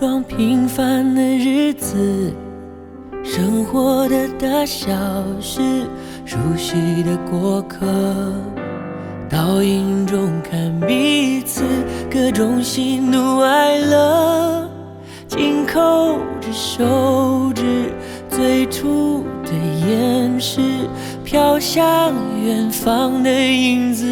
装平凡的日子，生活的大小事，熟悉的过客，倒影中看彼此各种喜怒哀乐，紧扣着手指，最初的眼神，飘向远方的影子。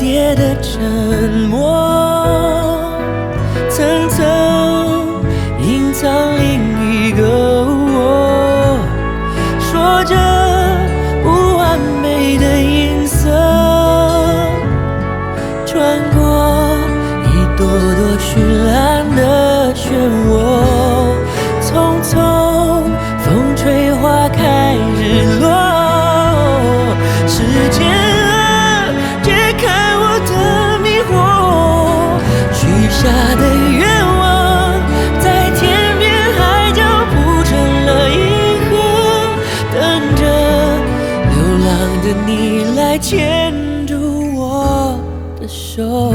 折叠的沉默，层层隐藏另一个我，说着不完美的音色，穿过一朵朵绚烂的漩涡，来牵住我的手。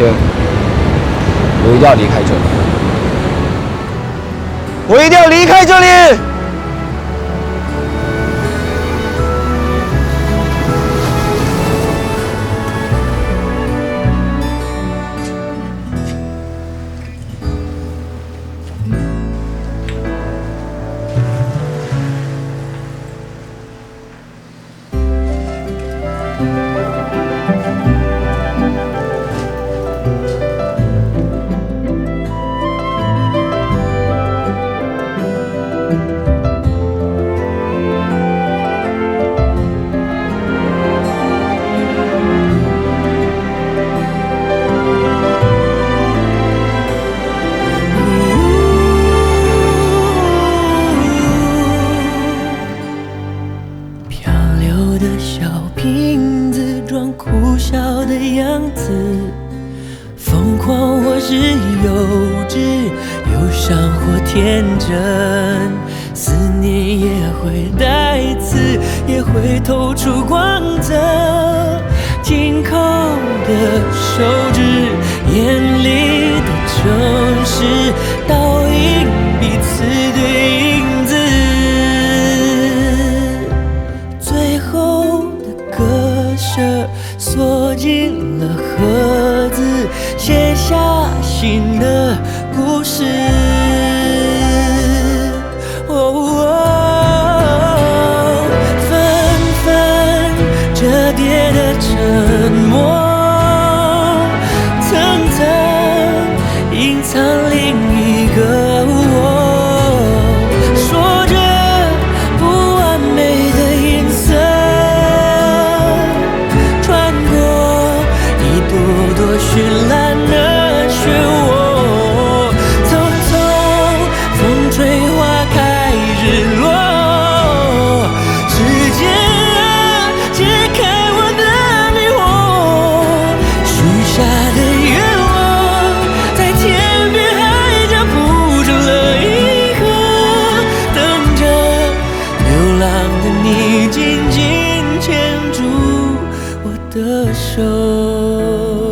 天，我一定要离开这里，我一定要离开这里。天真，思念也会带刺，也会透出光泽。紧扣的手指，眼里若绚烂的漩涡走着走风吹花开日落时间啊解开我的迷惑许下的愿望在天边海角铺成了银河等着流浪的你紧紧牵住我的手。